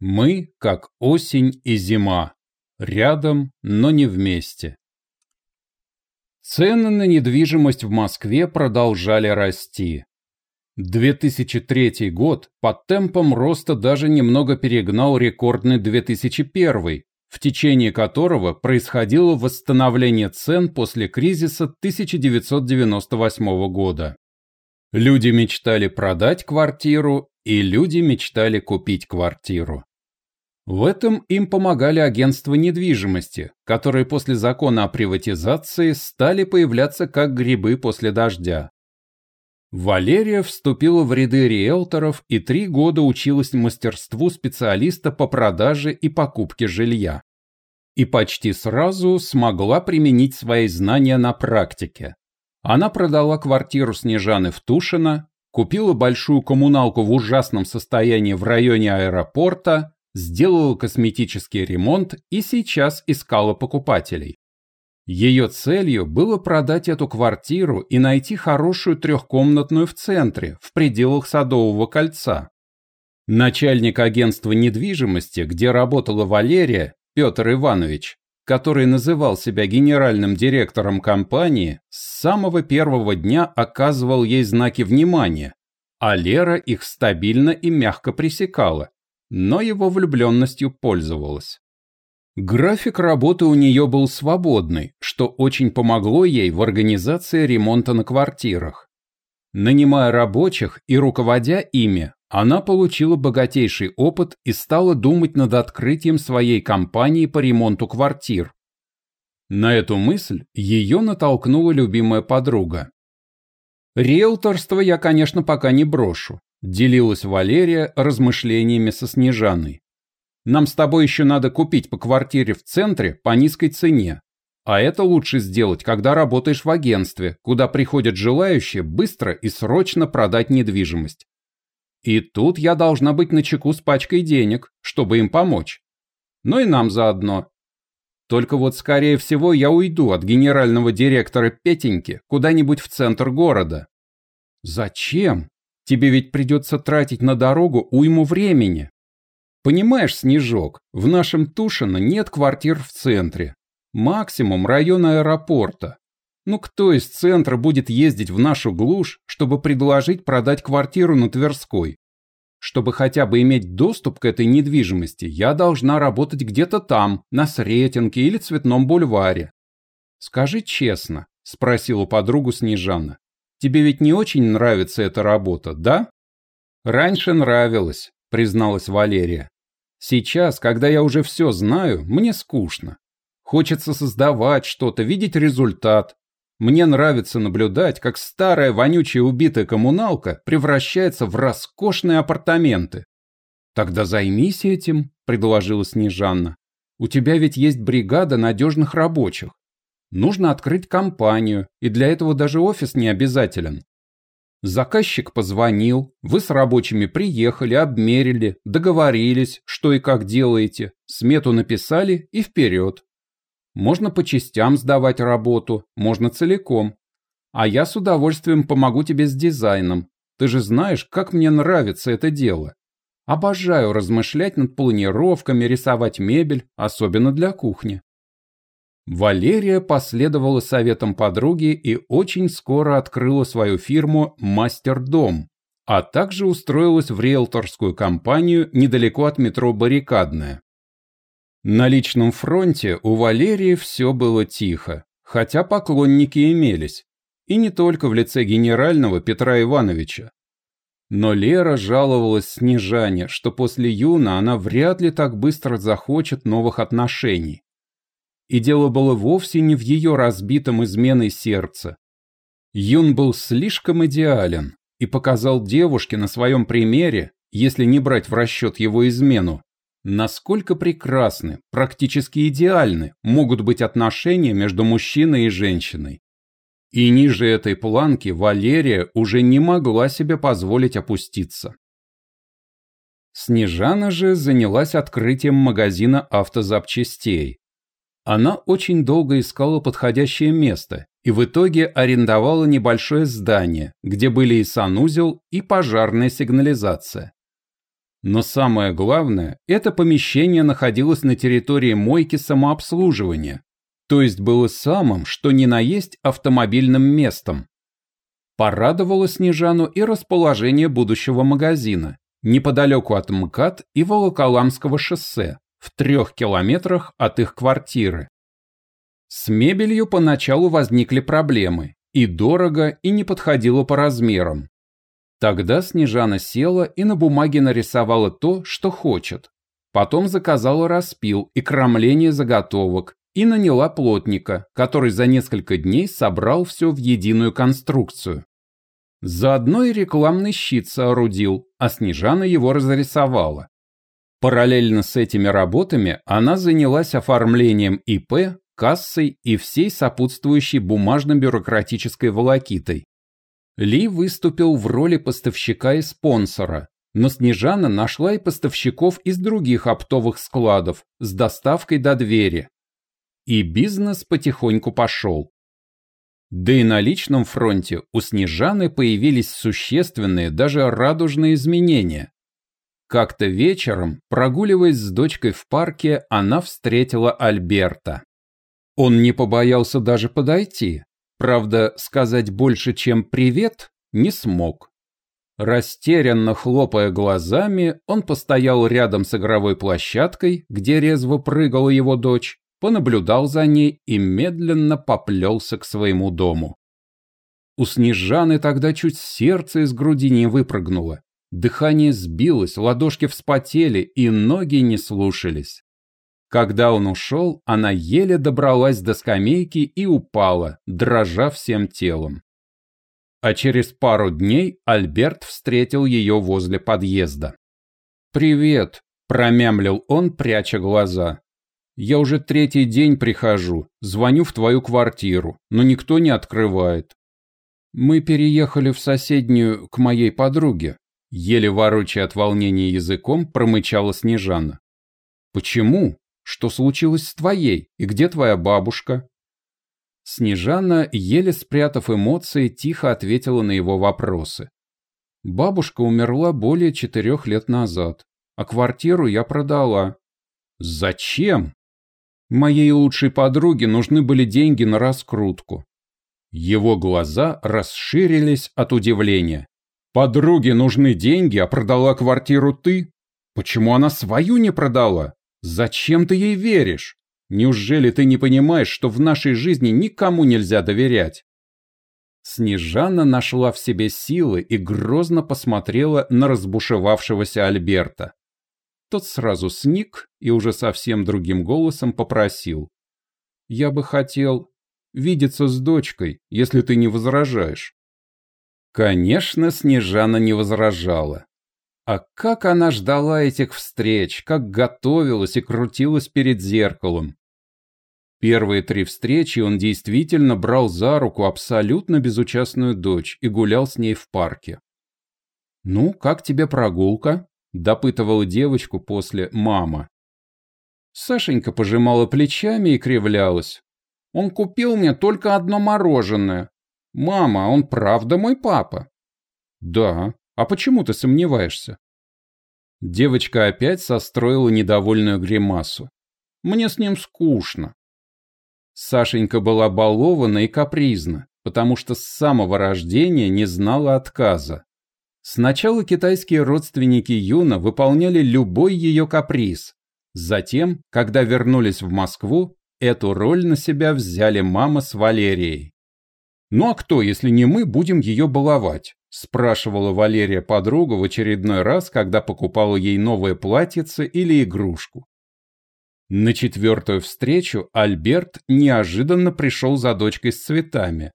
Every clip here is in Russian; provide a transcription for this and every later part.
Мы, как осень и зима, рядом, но не вместе. Цены на недвижимость в Москве продолжали расти. 2003 год по темпам роста даже немного перегнал рекордный 2001, в течение которого происходило восстановление цен после кризиса 1998 года. Люди мечтали продать квартиру, и люди мечтали купить квартиру. В этом им помогали агентства недвижимости, которые после закона о приватизации стали появляться как грибы после дождя. Валерия вступила в ряды риэлторов и три года училась мастерству специалиста по продаже и покупке жилья. И почти сразу смогла применить свои знания на практике. Она продала квартиру Снежаны в Тушино, купила большую коммуналку в ужасном состоянии в районе аэропорта, сделала косметический ремонт и сейчас искала покупателей. Ее целью было продать эту квартиру и найти хорошую трехкомнатную в центре, в пределах Садового кольца. Начальник агентства недвижимости, где работала Валерия, Петр Иванович, который называл себя генеральным директором компании, с самого первого дня оказывал ей знаки внимания, а Лера их стабильно и мягко пресекала, но его влюбленностью пользовалась. График работы у нее был свободный, что очень помогло ей в организации ремонта на квартирах. Нанимая рабочих и руководя ими, она получила богатейший опыт и стала думать над открытием своей компании по ремонту квартир. На эту мысль ее натолкнула любимая подруга. «Риэлторство я, конечно, пока не брошу. Делилась Валерия размышлениями со Снежаной. Нам с тобой еще надо купить по квартире в центре по низкой цене. А это лучше сделать, когда работаешь в агентстве, куда приходят желающие быстро и срочно продать недвижимость. И тут я должна быть начеку с пачкой денег, чтобы им помочь. Ну и нам заодно. Только вот, скорее всего, я уйду от генерального директора Петеньки куда-нибудь в центр города. Зачем? Тебе ведь придется тратить на дорогу уйму времени. Понимаешь, Снежок, в нашем Тушино нет квартир в центре. Максимум район аэропорта. Ну кто из центра будет ездить в нашу глушь, чтобы предложить продать квартиру на Тверской? Чтобы хотя бы иметь доступ к этой недвижимости, я должна работать где-то там, на Сретенке или Цветном бульваре. Скажи честно, спросила подругу Снежана. Тебе ведь не очень нравится эта работа, да? Раньше нравилось, призналась Валерия. Сейчас, когда я уже все знаю, мне скучно. Хочется создавать что-то, видеть результат. Мне нравится наблюдать, как старая вонючая убитая коммуналка превращается в роскошные апартаменты. Тогда займись этим, предложила Снежанна. У тебя ведь есть бригада надежных рабочих. Нужно открыть компанию, и для этого даже офис не обязателен. Заказчик позвонил, вы с рабочими приехали, обмерили, договорились, что и как делаете, смету написали и вперед. Можно по частям сдавать работу, можно целиком. А я с удовольствием помогу тебе с дизайном. Ты же знаешь, как мне нравится это дело. Обожаю размышлять над планировками, рисовать мебель, особенно для кухни. Валерия последовала советам подруги и очень скоро открыла свою фирму «Мастер-дом», а также устроилась в риэлторскую компанию недалеко от метро «Баррикадная». На личном фронте у Валерии все было тихо, хотя поклонники имелись, и не только в лице генерального Петра Ивановича. Но Лера жаловалась Снежане, что после Юна она вряд ли так быстро захочет новых отношений. И дело было вовсе не в ее разбитом изменой сердце. Юн был слишком идеален и показал девушке на своем примере, если не брать в расчет его измену, насколько прекрасны, практически идеальны могут быть отношения между мужчиной и женщиной. И ниже этой планки Валерия уже не могла себе позволить опуститься. Снежана же занялась открытием магазина автозапчастей, она очень долго искала подходящее место и в итоге арендовала небольшое здание, где были и санузел, и пожарная сигнализация. Но самое главное, это помещение находилось на территории мойки самообслуживания, то есть было самым, что ни на есть автомобильным местом. Порадовало Снежану и расположение будущего магазина, неподалеку от МКАД и Волоколамского шоссе, в трех километрах от их квартиры. С мебелью поначалу возникли проблемы, и дорого, и не подходило по размерам. Тогда Снежана села и на бумаге нарисовала то, что хочет. Потом заказала распил и кромление заготовок и наняла плотника, который за несколько дней собрал все в единую конструкцию. Заодно и рекламный щит соорудил, а Снежана его разрисовала. Параллельно с этими работами она занялась оформлением ИП, кассой и всей сопутствующей бумажно-бюрократической волокитой. Ли выступил в роли поставщика и спонсора, но Снежана нашла и поставщиков из других оптовых складов с доставкой до двери. И бизнес потихоньку пошел. Да и на личном фронте у Снежаны появились существенные, даже радужные изменения. Как-то вечером, прогуливаясь с дочкой в парке, она встретила Альберта. Он не побоялся даже подойти, правда, сказать больше, чем «привет» не смог. Растерянно хлопая глазами, он постоял рядом с игровой площадкой, где резво прыгала его дочь, понаблюдал за ней и медленно поплелся к своему дому. У Снежаны тогда чуть сердце из груди не выпрыгнуло. Дыхание сбилось, ладошки вспотели и ноги не слушались. Когда он ушел, она еле добралась до скамейки и упала, дрожа всем телом. А через пару дней Альберт встретил ее возле подъезда. «Привет», – промямлил он, пряча глаза. Я уже третий день прихожу, звоню в твою квартиру, но никто не открывает. Мы переехали в соседнюю к моей подруге. Еле ворочая от волнения языком, промычала Снежана. Почему? Что случилось с твоей? И где твоя бабушка? Снежана, еле спрятав эмоции, тихо ответила на его вопросы. Бабушка умерла более четырех лет назад, а квартиру я продала. Зачем? Моей лучшей подруге нужны были деньги на раскрутку. Его глаза расширились от удивления. «Подруге нужны деньги, а продала квартиру ты? Почему она свою не продала? Зачем ты ей веришь? Неужели ты не понимаешь, что в нашей жизни никому нельзя доверять?» Снежана нашла в себе силы и грозно посмотрела на разбушевавшегося Альберта. Тот сразу сник и уже совсем другим голосом попросил. «Я бы хотел видеться с дочкой, если ты не возражаешь». Конечно, Снежана не возражала. А как она ждала этих встреч, как готовилась и крутилась перед зеркалом. Первые три встречи он действительно брал за руку абсолютно безучастную дочь и гулял с ней в парке. «Ну, как тебе прогулка?» допытывала девочку после «мама». Сашенька пожимала плечами и кривлялась. «Он купил мне только одно мороженое. Мама, он правда мой папа?» «Да. А почему ты сомневаешься?» Девочка опять состроила недовольную гримасу. «Мне с ним скучно». Сашенька была балована и капризна, потому что с самого рождения не знала отказа. Сначала китайские родственники Юна выполняли любой ее каприз. Затем, когда вернулись в Москву, эту роль на себя взяли мама с Валерией. «Ну а кто, если не мы, будем ее баловать?» – спрашивала Валерия подругу в очередной раз, когда покупала ей новое платьице или игрушку. На четвертую встречу Альберт неожиданно пришел за дочкой с цветами.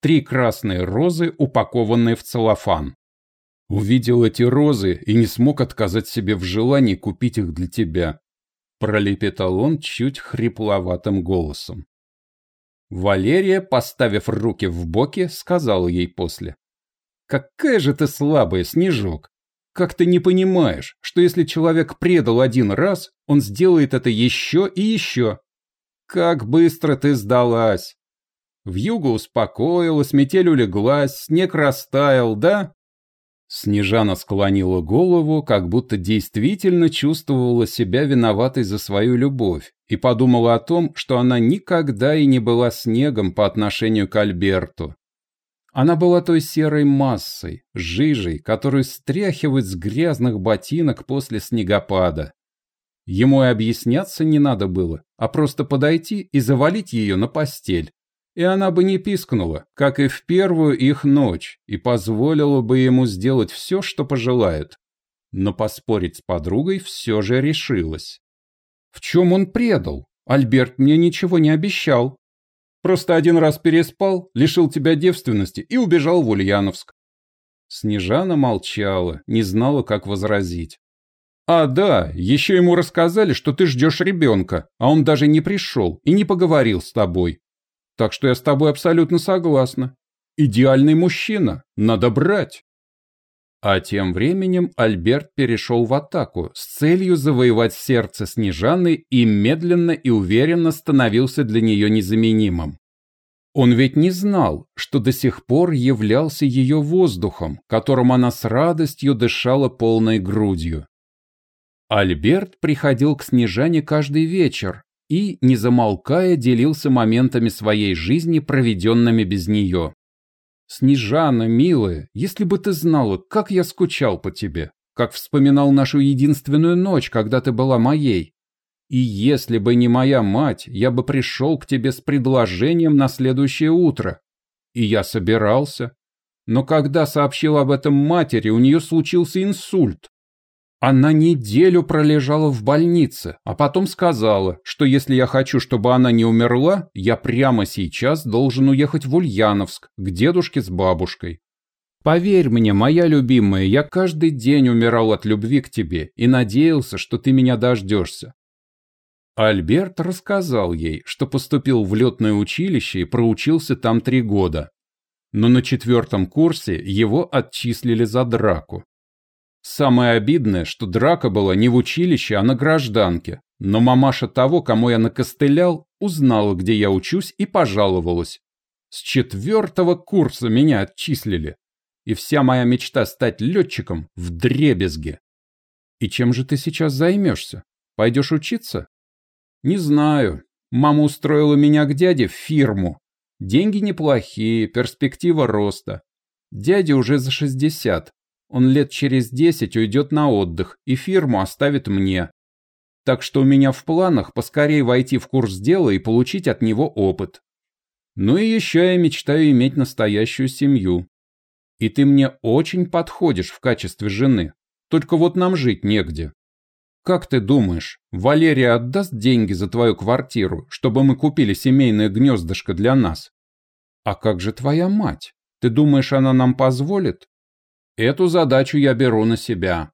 Три красные розы, упакованные в целлофан. Увидел эти розы и не смог отказать себе в желании купить их для тебя. Пролепетал он чуть хрипловатым голосом. Валерия, поставив руки в боки, сказала ей после. «Какая же ты слабая, Снежок! Как ты не понимаешь, что если человек предал один раз, он сделает это еще и еще? Как быстро ты сдалась! Вьюга успокоилась, метель улеглась, снег растаял, да? Снежана склонила голову, как будто действительно чувствовала себя виноватой за свою любовь, и подумала о том, что она никогда и не была снегом по отношению к Альберту. Она была той серой массой, жижей, которую стряхивают с грязных ботинок после снегопада. Ему и объясняться не надо было, а просто подойти и завалить ее на постель и она бы не пискнула, как и в первую их ночь, и позволила бы ему сделать все, что пожелает. Но поспорить с подругой все же решилась. В чем он предал? Альберт мне ничего не обещал. Просто один раз переспал, лишил тебя девственности и убежал в Ульяновск. Снежана молчала, не знала, как возразить. «А, да, еще ему рассказали, что ты ждешь ребенка, а он даже не пришел и не поговорил с тобой. Так что я с тобой абсолютно согласна. Идеальный мужчина, надо брать. А тем временем Альберт перешел в атаку с целью завоевать сердце Снежаны и медленно и уверенно становился для нее незаменимым. Он ведь не знал, что до сих пор являлся ее воздухом, которым она с радостью дышала полной грудью. Альберт приходил к Снежане каждый вечер, и, не замолкая, делился моментами своей жизни, проведенными без нее. «Снежана, милая, если бы ты знала, как я скучал по тебе, как вспоминал нашу единственную ночь, когда ты была моей. И если бы не моя мать, я бы пришел к тебе с предложением на следующее утро. И я собирался. Но когда сообщил об этом матери, у нее случился инсульт. Она неделю пролежала в больнице, а потом сказала, что если я хочу, чтобы она не умерла, я прямо сейчас должен уехать в Ульяновск, к дедушке с бабушкой. Поверь мне, моя любимая, я каждый день умирал от любви к тебе и надеялся, что ты меня дождешься. Альберт рассказал ей, что поступил в летное училище и проучился там три года. Но на четвертом курсе его отчислили за драку. Самое обидное, что драка была не в училище, а на гражданке. Но мамаша того, кому я накостылял, узнала, где я учусь, и пожаловалась. С четвертого курса меня отчислили. И вся моя мечта стать летчиком в дребезге. И чем же ты сейчас займешься? Пойдешь учиться? Не знаю. Мама устроила меня к дяде в фирму. Деньги неплохие, перспектива роста. Дяде уже за шестьдесят. Он лет через десять уйдет на отдых, и фирму оставит мне. Так что у меня в планах поскорее войти в курс дела и получить от него опыт. Ну и еще я мечтаю иметь настоящую семью. И ты мне очень подходишь в качестве жены. Только вот нам жить негде. Как ты думаешь, Валерия отдаст деньги за твою квартиру, чтобы мы купили семейное гнездышко для нас? А как же твоя мать? Ты думаешь, она нам позволит? Эту задачу я беру на себя.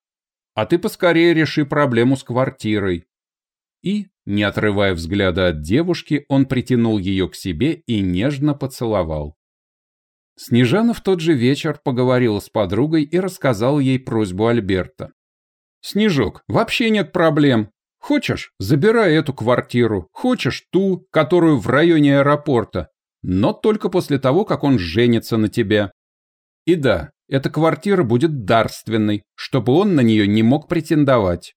А ты поскорее реши проблему с квартирой. И, не отрывая взгляда от девушки, он притянул ее к себе и нежно поцеловал. Снежана в тот же вечер поговорила с подругой и рассказала ей просьбу Альберта. «Снежок, вообще нет проблем. Хочешь, забирай эту квартиру, хочешь ту, которую в районе аэропорта, но только после того, как он женится на тебе. И да, эта квартира будет дарственной, чтобы он на нее не мог претендовать.